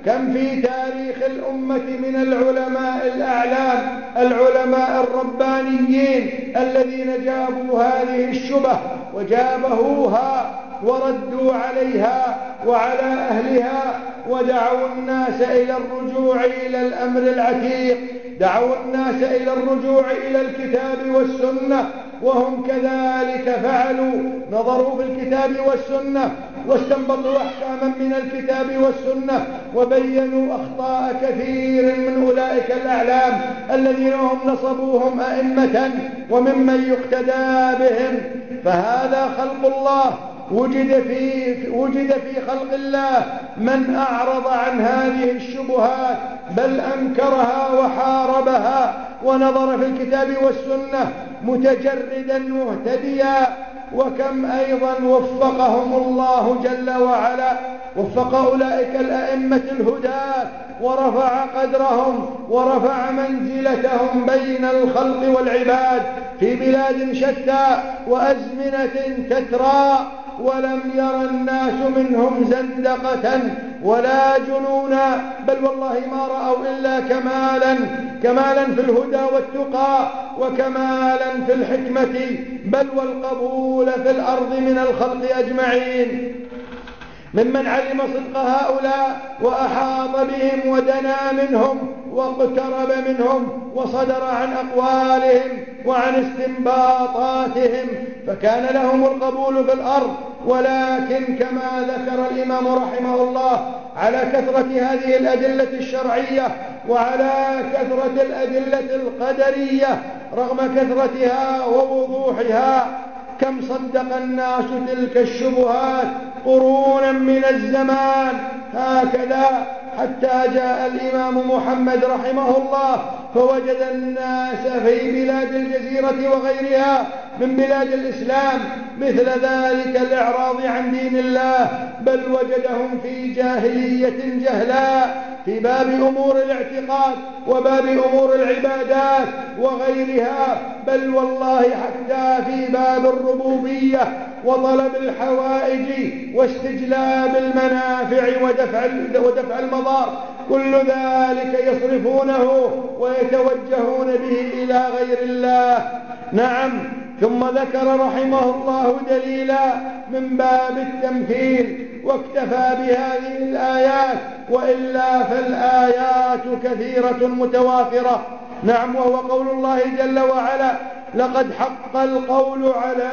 كم في تاريخ الأمة من العلماء الأعلام العلماء الربانيين الذين جابوا هذه الشبه وجابهوها وردوا عليها وعلى أهلها ودعوا الناس إلى الرجوع إلى الأمر العتيق دعوا الناس إلى الرجوع إلى الكتاب والسنة وهم كذلك فعلوا نظروا في الكتاب والسنة واستنبطوا أحكاما من الكتاب والسنة وبينوا أخطاء كثير من أولئك الأعلام الذين هم نصبوهم أئمة وممن يقتدى بهم. فهذا خلق الله. وجد في وجد في خلق الله من أعرض عن هذه الشبهات بل أنكرها وحاربها ونظر في الكتاب والسنة متجردا مهتديا. وكم أيضا وفقهم الله جل وعلا. وفق أولئك الأئمة الهداة ورفع قدرهم ورفع منزلتهم بين الخلق والعباد في بلاد شتى وأزمنة تترى ولم ير الناس منهم زندقة ولا جنونا بل والله ما رأوا إلا كمالا كمالا في الهدى والتقى وكمالا في الحكمة بل والقبول في الأرض من الخلق أجمعين. ممن علم صدق هؤلاء وأحاط بهم ودنا منهم واقترب منهم وصدر عن أقوالهم وعن استنباطاتهم فكان لهم القبول في الأرض. ولكن كما ذكر الإمام رحمه الله على كثرة هذه الأدلة الشرعية وعلى كثرة الأدلة القدرية رغم كثرتها ووضوحها كم صدق الناس تلك الشبهات قرونا من الزمان؟ هكذا حتى جاء الإمام محمد رحمه الله فوجد الناس في بلاد الجزيرة وغيرها من بلاد الإسلام مثل ذلك الإعراض عن دين الله بل وجدهم في جاهلية جهلاء في باب أمور الاعتقاد وباب أمور العبادات وغيرها. بل والله حتى في باب الربوبية وطلب الحوائج واستجلاب المنافع ودفع ودفع المضار. كل ذلك يصرفونه ويتوجهون به إلى غير الله. نعم. ثم ذكر رحمه الله دليلا من باب التمثيل واكتفى بهذه الآيات وإلا فالآيات كثيرة متوافرة نعم وهو قول الله جل وعلا لقد حق القول على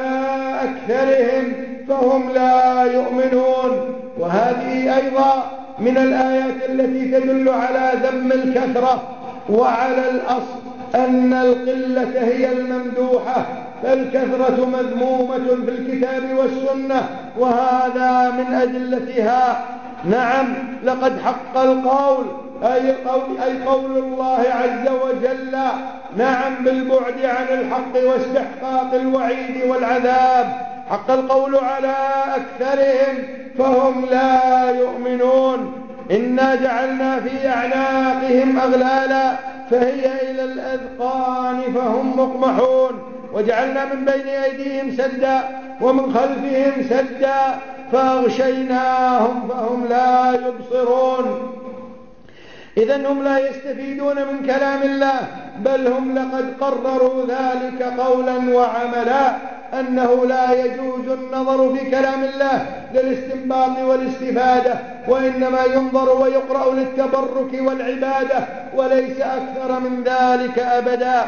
أكثرهم فهم لا يؤمنون وهذه أيضا من الآيات التي تدل على ذم الكثرة وعلى الأصل. أن القلة هي الممدوحة فالكثرة مذمومة في الكتاب والسنة وهذا من أدلتها. نعم لقد حق القول أي قول, أي قول الله عز وجل نعم بالبعد عن الحق واستحقاق الوعيد والعذاب. حق القول على أكثرهم فهم لا يؤمنون. إنا جعلنا في أعناقهم أغلالا فهي إلى الأذقان فهم مقمحون وجعلنا من بين أيديهم سدا ومن خلفهم سدا فأغشيناهم فهم لا يبصرون. إذا هم لا يستفيدون من كلام الله بل هم لقد قرروا ذلك قولا وعملا. أنه لا يجوز النظر في كلام الله للاستنباط والاستفادة وإنما ينظر ويقرأ للتبرك والعبادة وليس أكثر من ذلك أبدا.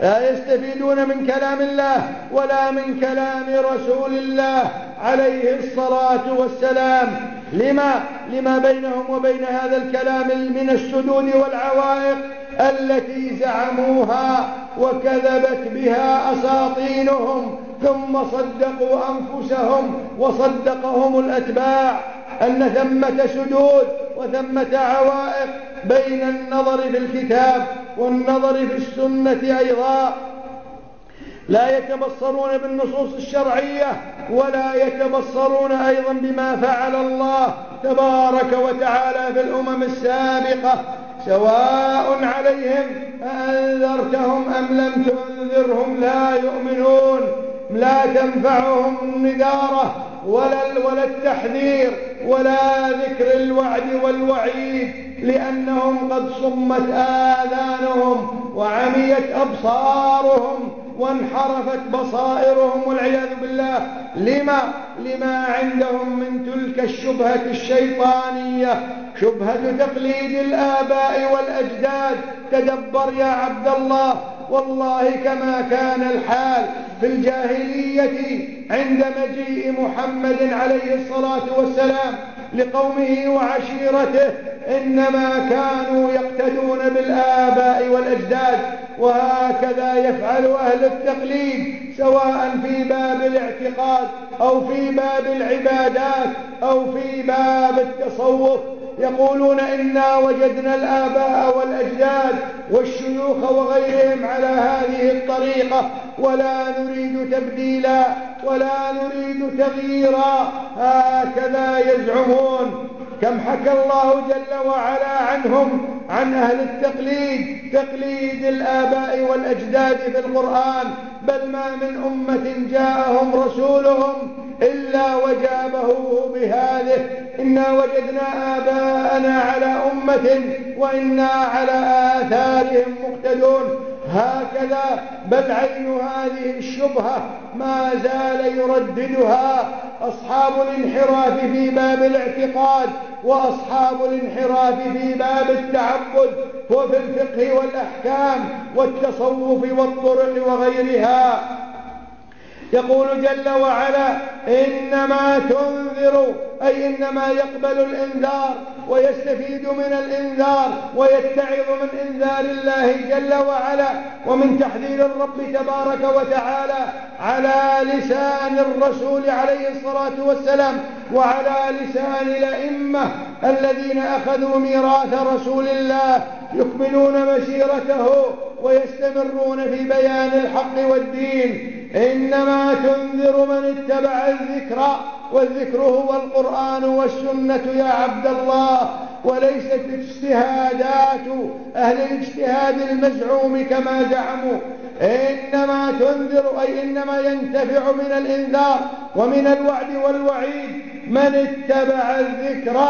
لا يستفيدون من كلام الله ولا من كلام رسول الله عليه الصلاة والسلام. لما؟ لما بينهم وبين هذا الكلام من السدود والعوائق التي زعموها وكذبت بها أساطينهم. ثم صدقوا أنفسهم وصدقهم الأتباع أن ثمة سدود وثمة عوائق بين النظر في الكتاب والنظر في السنة أيضا. لا يتبصرون بالنصوص الشرعية ولا يتبصرون أيضا بما فعل الله تبارك وتعالى في الأمم السابقة سواء عليهم أأنذرتهم أم لم تنذرهم لا يؤمنون. لا تنفعهم النذارة ولا, ولا التحذير ولا ذكر الوعد والوعيد لأنهم قد صمت آذانهم وعميت أبصارهم وانحرفت بصائرهم والعياذ بالله. لما؟ لما عندهم من تلك الشبهة الشيطانية شبهة تقليد الآباء والأجداد. تدبر يا عبد الله والله كما كان الحال في الجاهلية عند مجيء محمد عليه الصلاة والسلام لقومه وعشيرته إنما كانوا يقتدون بالآباء والأجداد وهكذا يفعل أهل التقليد سواء في باب الاعتقاد أو في باب العبادات أو في باب التصوف. يقولون إنا وجدنا الآباء والأجداد والشيوخ وغيرهم على هذه الطريقة ولا نريد تبديلا ولا نريد تغييرا. هكذا يزعمون. كم حكى الله جل وعلا عنهم عن أهل التقليد تقليد الآباء والأجداد في القرآن. بل ما من أمة جاءهم رسولهم إلا وجابه بهذه إنا وجدنا آباءنا على أمة وإنا على آثارهم مقتدون هكذا بل عين هذه الشبهة ما زال يرددها أصحاب الانحراف في باب الاعتقاد وأصحاب الانحراف في باب التعبد وفي الفقه والأحكام والتصوف والطرق وغيرها. يقول جل وعلا إنما تنذر أي إنما يقبل الإنذار ويستفيد من الإنذار ويتعظ من إنذار الله جل وعلا ومن تحذير الرب تبارك وتعالى على لسان الرسول عليه الصلاة والسلام وعلى لسان الأئمة الذين أخذوا ميراث رسول الله يكملون مسيرته ويستمرون في بيان الحق والدين. إنما تنذر من اتبع الذكر والذكر هو القرآن والسنة يا عبد الله. وليست اجتهادات أهل الاجتهاد المزعوم كما زعموا. إنما تنذر أي إنما ينتفع من الإنذار ومن الوعد والوعيد من اتبع الذكر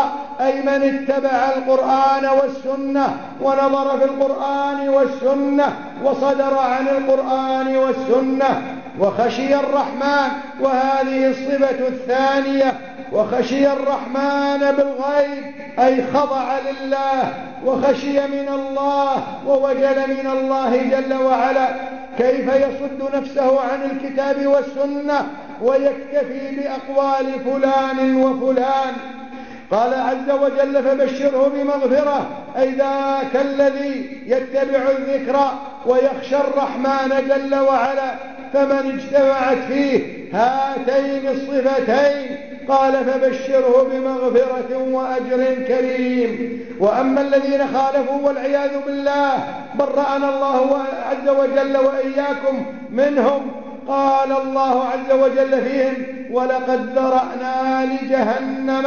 أي من اتبع القرآن والسنة ونظر في القرآن والسنة وصدر عن القرآن والسنة وخشي الرحمن وهذه الصفة الثانية وخشي الرحمن بالغيب أي خضع لله وخشي من الله ووجل من الله جل وعلا. كيف يصد نفسه عن الكتاب والسنة ويكتفي بأقوال فلان وفلان؟ قال عز وجل فبشره بمغفرة أي ذاك الذي يتبع الذكر ويخشى الرحمن جل وعلا فمن اجتمعت فيه هاتين الصفتين. قال فبشره بمغفرة وأجر كريم. وأما الذين خالفوا والعياذ بالله برأنا الله عز وجل وإياكم منهم. قال الله عز وجل فيهم ولقد ذرأنا لجهنم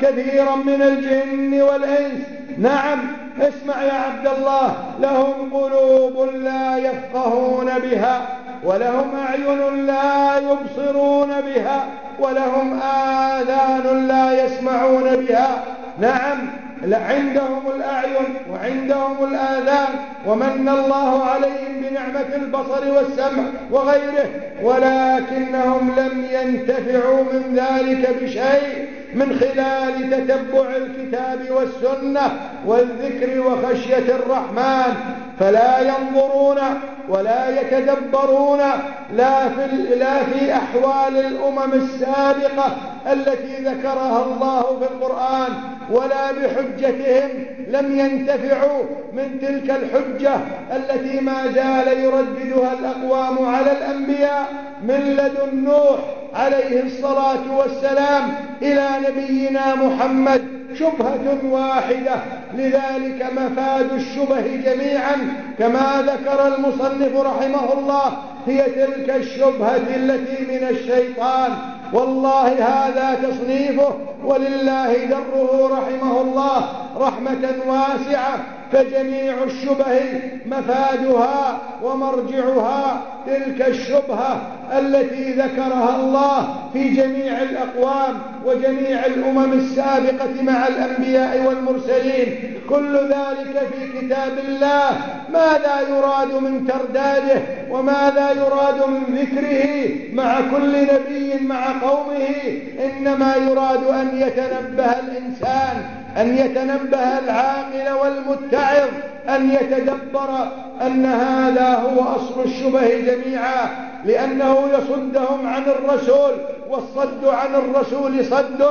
كثيرا من الجن والإنس نعم اسمع يا عبد الله لهم قلوب لا يفقهون بها ولهم أعين لا يبصرون بها ولهم آذان لا يسمعون بها. نعم عندهم الأعين وعندهم الآذان ومن الله عليهم بنعمة البصر والسمع وغيره ولكنهم لم ينتفعوا من ذلك بشيء. من خلال تتبع الكتاب والسنة والذكر وخشية الرحمن فلا ينظرون ولا يتدبرون لا في, لا في أحوال الأمم السابقة التي ذكرها الله في القرآن ولا بحجتهم لم ينتفعوا من تلك الحجة التي ما زال يرددها الأقوام على الأنبياء من لدن نوح عليه الصلاة والسلام إلى نبينا محمد شبهة واحدة. لذلك مفاد الشبه جميعا كما ذكر المصنف رحمه الله هي تلك الشبهة التي من الشيطان والله هذا تصنيفه ولله دره رحمه الله رحمة واسعة فجميع الشبه مفادها ومرجعها تلك الشبهة التي ذكرها الله في جميع الأقوام وجميع الأمم السابقة مع الأنبياء والمرسلين. كل ذلك في كتاب الله. ماذا يراد من ترداده وماذا يراد من ذكره مع كل نبي مع قومه إنما يراد أن يتنبه الإنسان أن يتنبه العاقل والمتعظ أن يتدبر أن هذا هو أصل الشبه جميعا لأنه يصدهم عن الرسول والصد عن الرسول صد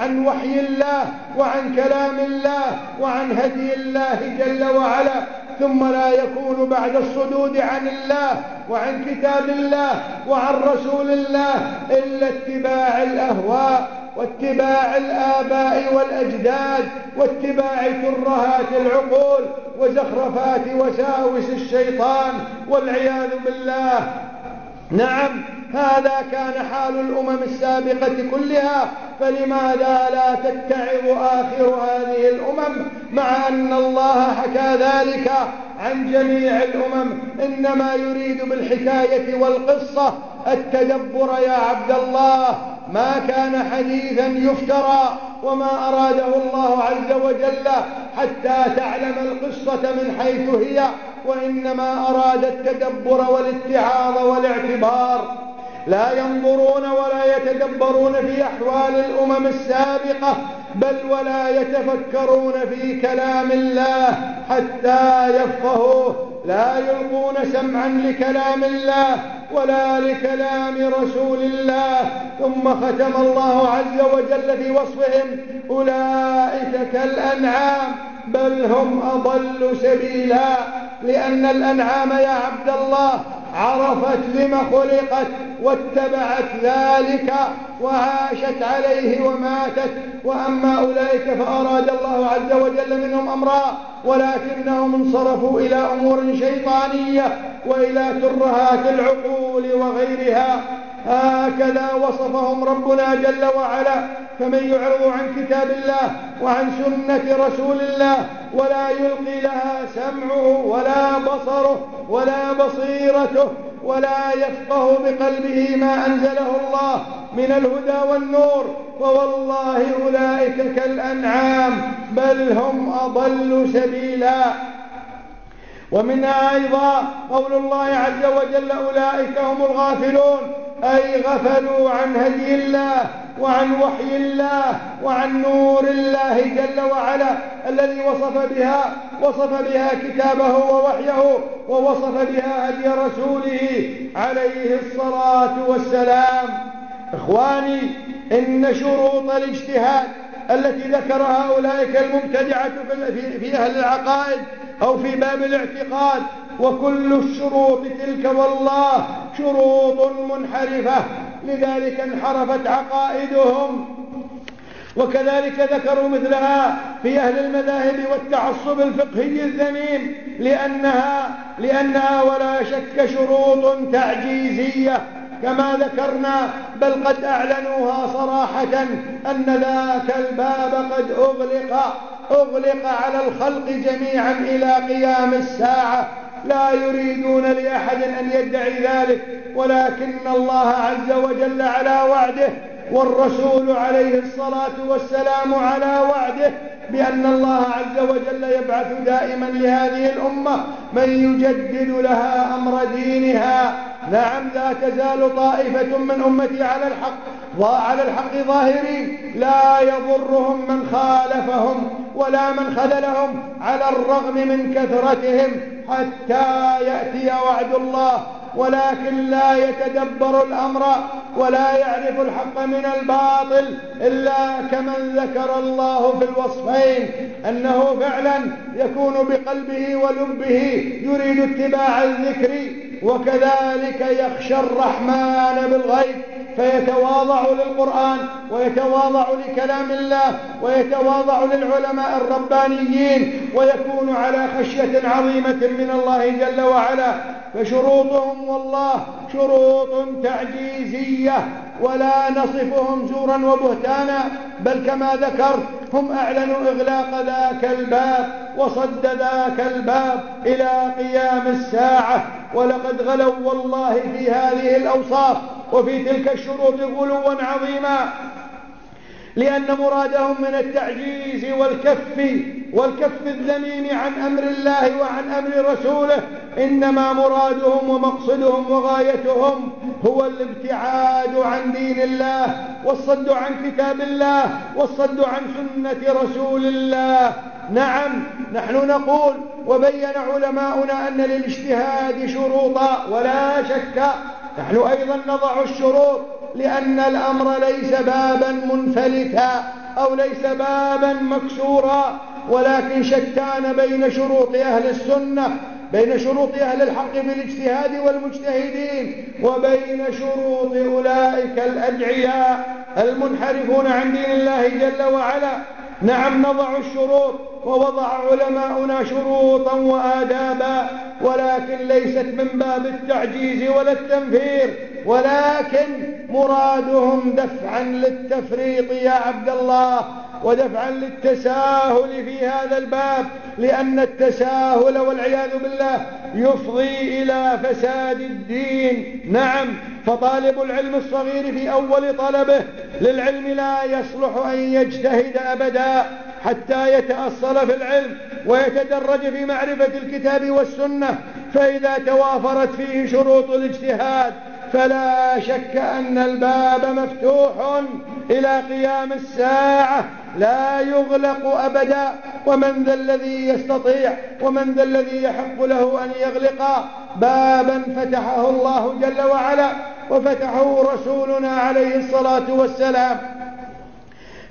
عن وحي الله وعن كلام الله وعن هدي الله جل وعلا. ثم لا يكون بعد الصدود عن الله وعن كتاب الله وعن رسول الله إلا اتباع الأهواء واتباع الآباء والأجداد واتباع ترهات العقول وزخرفات وساوس الشيطان والعياذ بالله. نعم هذا كان حال الأمم السابقة كلها فلماذا لا تتعظ آخر هذه الأمم؟ مع أن الله حكى ذلك عن جميع الأمم. إنما يريد بالحكاية والقصة التدبر يا عبد الله. ما كان حديثا يفترى وما أراده الله عز وجل حتى تعلم القصة من حيث هي وإنما أراد التدبر والاتعاظ والاعتبار. لا ينظرون ولا يتدبرون في أحوال الأمم السابقة بل ولا يتفكرون في كلام الله حتى يفقهوه. لا يلقون سمعا لكلام الله ولا لكلام رسول الله. ثم ختم الله عز وجل في وصفهم أولئك كالأنعام بل هم أضل سبيلا لأن الأنعام يا عبد الله عرفت لما خلقت واتبعت ذلك وعاشت عليه وماتت وأما أولئك فأراد الله عز وجل منهم أمرا ولكنهم انصرفوا إلى أمور شيطانية وإلى ترهات العقول وغيرها هكذا وصفهم ربنا جل وعلا. فمن يعرض عن كتاب الله وعن سنة رسول الله ولا يلقي لها سمعه ولا بصره ولا بصيرته ولا يفقه بقلبه ما أنزله الله من الهدى والنور. فوالله أولئك كالأنعام بل هم أضل سبيلا. ومنها أيضا قول الله عز وجل أولئك هم الغافلون أي غفلوا عن هدي الله وعن وحي الله وعن نور الله جل وعلا الذي وصف بها وصف بها كتابه ووحيه ووصف بها هدي رسوله عليه الصلاة والسلام. إخواني إن شروط الاجتهاد التي ذكرها أولئك المبتدعة في أهل العقائد أو في باب الاعتقاد وكل الشروط تلك والله شروط منحرفة. لذلك انحرفت عقائدهم. وكذلك ذكروا مثلها في أهل المذاهب والتعصب الفقهي الذميم لأنها, لأنها ولا شك شروط تعجيزية. كما ذكرنا بل قد أعلنوها صراحة أن ذاك الباب قد أغلق. أغلق على الخلق جميعا إلى قيام الساعة. لا يريدون لأحد أن يدعي ذلك ولكن الله عز وجل على وعده والرسول عليه الصلاة والسلام على وعده بأن الله عز وجل يبعث دائما لهذه الأمة من يجدد لها أمر دينها. نعم لا تزال طائفة من أمتي على الحق على الحق ظاهرين. لا يضرهم من خالفهم ولا من خذلهم على الرغم من كثرتهم حتى يأتي وعد الله. ولكن لا يتدبر الأمر ولا يعرف الحق من الباطل إلا كمن ذكر الله في الوصفين أنه فعلا يكون بقلبه ولبه يريد اتباع الذكر وكذلك يخشى الرحمن بالغيب. فيتواضع للقرآن ويتواضع لكلام الله ويتواضع للعلماء الربانيين ويكون على خشية عظيمة من الله جل وعلا. فشروطهم والله شروط تعجيزية ولا نصفهم زورا وبهتانا بل كما ذكرت هم أعلنوا إغلاق ذاك الباب وصد ذاك الباب إلى قيام الساعة. ولقد غلوا والله في هذه الأوصاف وفي تلك الشروط غلوا عظيما لأن مرادهم من التعجيز والكف والكف الذميم عن أمر الله وعن أمر رسوله إنما مرادهم ومقصدهم وغايتهم هو الابتعاد عن دين الله والصد عن كتاب الله والصد عن سنة رسول الله. نعم نحن نقول وبين علماؤنا أن للاجتهاد شروطا ولا شك نحن أيضا نضع الشروط لأن الأمر ليس بابا منفلتا أو ليس بابا مكسورا ولكن شتان بين شروط أهل السنة بين شروط أهل الحق بالاجتهاد والمجتهدين وبين شروط أولئك الأدعياء المنحرفون عن دين الله جل وعلا. نعم نضع الشروط ووضع علماؤنا شروطا وآدابا ولكن ليست من باب التعجيز ولا التنفير ولكن مرادهم دفعا للتفريط يا عبد الله. ودفعا للتساهل في هذا الباب لأن التساهل والعياذ بالله يفضي إلى فساد الدين. نعم فطالب العلم الصغير في أول طلبه للعلم لا يصلح أن يجتهد أبدا حتى يتأصل في العلم ويتدرج في معرفة الكتاب والسنة. فإذا توافرت فيه شروط الاجتهاد فلا شك أن الباب مفتوح إلى قيام الساعة. لا يغلق أبدا. ومن ذا الذي يستطيع ومن ذا الذي يحق له أن يغلق. بابا فتحه الله جل وعلا. وفتحه رسولنا عليه الصلاة والسلام.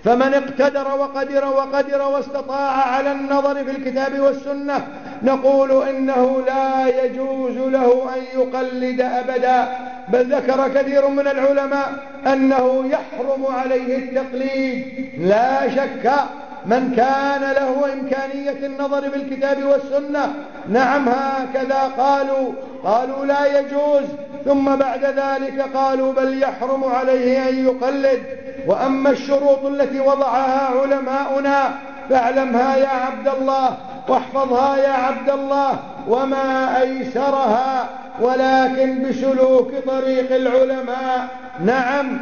فمن اقتدر وقدر وقدر واستطاع على النظر في الكتاب والسنة نقول إنه لا يجوز له أن يقلد أبدا. بل ذكر كثير من العلماء أنه يحرم عليه التقليد. لا شك من كان له إمكانية النظر بالكتاب والسنة. نعم هكذا قالوا. قالوا لا يجوز. ثم بعد ذلك قالوا بل يحرم عليه أن يقلد. وأما الشروط التي وضعها علماؤنا فاعلمها يا عبد الله واحفظها يا عبد الله وما أيسرها ولكن بسلوك طريق العلماء. نعم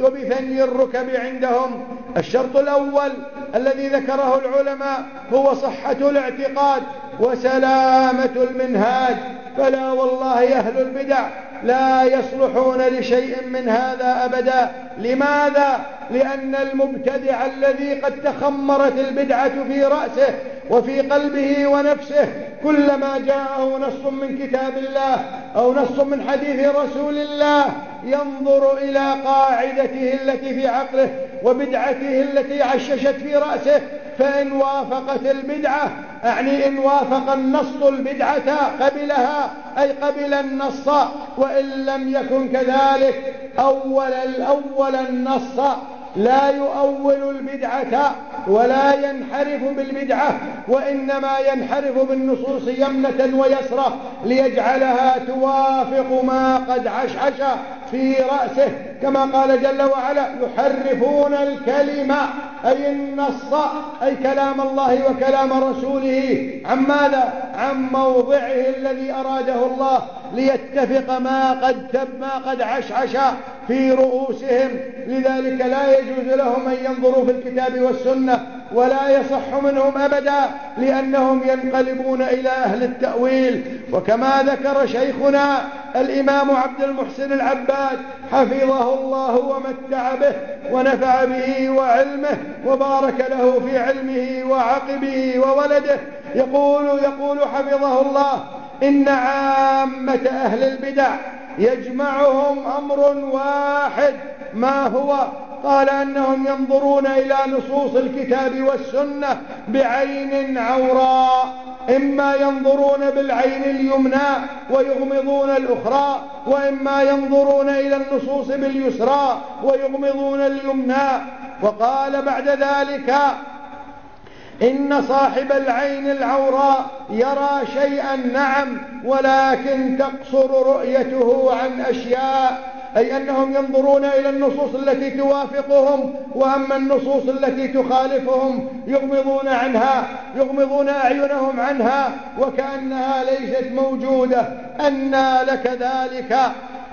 وبثني الركب عندهم. الشرط الأول الذي ذكره العلماء هو صحة الاعتقاد وسلامة المنهاج فلا والله أهل البدع لا يصلحون لشيء من هذا أبدا لماذا؟ لأن المبتدع الذي قد تخمرت البدعة في رأسه وفي قلبه ونفسه كلما جاءه نص من كتاب الله أو نص من حديث رسول الله ينظر إلى قاعدته التي في عقله وبدعته التي عششت في رأسه فإن وافقت البدعة أعني إن وافق النص البدعة قبلها أي قبل النص وإن لم يكن كذلك أول الأول النص لا يؤول البدعة ولا ينحرف بالبدعة وإنما ينحرف بالنصوص يمنة ويسرة ليجعلها توافق ما قد عشعش في رأسه كما قال جل وعلا يحرفون الكلمة أي النص أي كلام الله وكلام رسوله. عن ماذا؟ عن موضعه الذي أراده الله ليتفق ما قد تب ما قد عشعش في رؤوسهم. لذلك لا يجوز لهم أن ينظروا في الكتاب والسنة ولا يصح منهم أبدا لأنهم ينقلبون إلى أهل التأويل. وكما ذكر شيخنا الإمام عبد المحسن العباد حفظه الله ومتع به ونفع به وعلمه وبارك له في علمه وعقبه وولده. يقول يقول حفظه الله إن عامة أهل البدع يجمعهم أمر واحد ما هو؟ قال أنهم ينظرون إلى نصوص الكتاب والسنة بعين عوراء. إما ينظرون بالعين اليمنى ويغمضون الأخرى وإما ينظرون إلى النصوص باليسرى ويغمضون اليمنى. وقال بعد ذلك إن صاحب العين العوراء يرى شيئا نعم ولكن تقصر رؤيته عن أشياء أي أنهم ينظرون إلى النصوص التي توافقهم وأما النصوص التي تخالفهم يغمضون عنها يغمضون أعينهم عنها وكأنها ليست موجودة. أنى لك ذلك.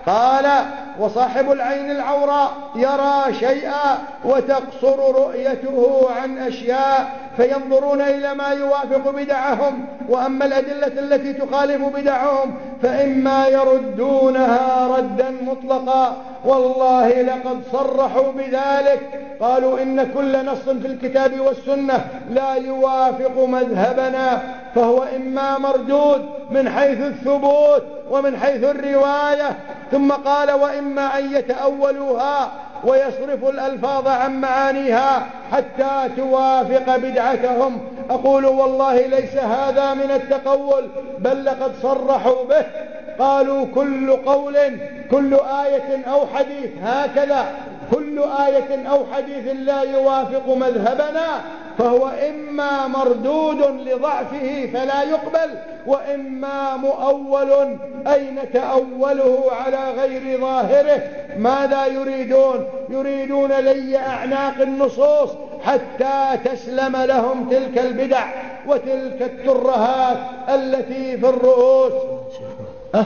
قال وصاحب العين العوراء يرى شيئا وتقصر رؤيته عن أشياء فينظرون إلى ما يوافق بدعهم وأما الأدلة التي تخالف بدعهم فإما يردونها ردا مطلقا. والله لقد صرحوا بذلك. قالوا إن كل نص في الكتاب والسنة لا يوافق مذهبنا فهو إما مردود من حيث الثبوت ومن حيث الرواية ثم قال وإما أن يتأولوها. ويصرف الألفاظ عن معانيها حتى توافق بدعتهم. أقول والله ليس هذا من التقول بل لقد صرحوا به. قالوا كل قول كل آية أو حديث هكذا كل آية أو حديث لا يوافق مذهبنا فهو إما مردود لضعفه فلا يقبل وإما مؤول أي نتأوله على غير ظاهره. ماذا يريدون؟ يريدون لي أعناق النصوص حتى تسلم لهم تلك البدع وتلك الترهات التي في الرؤوس. أه؟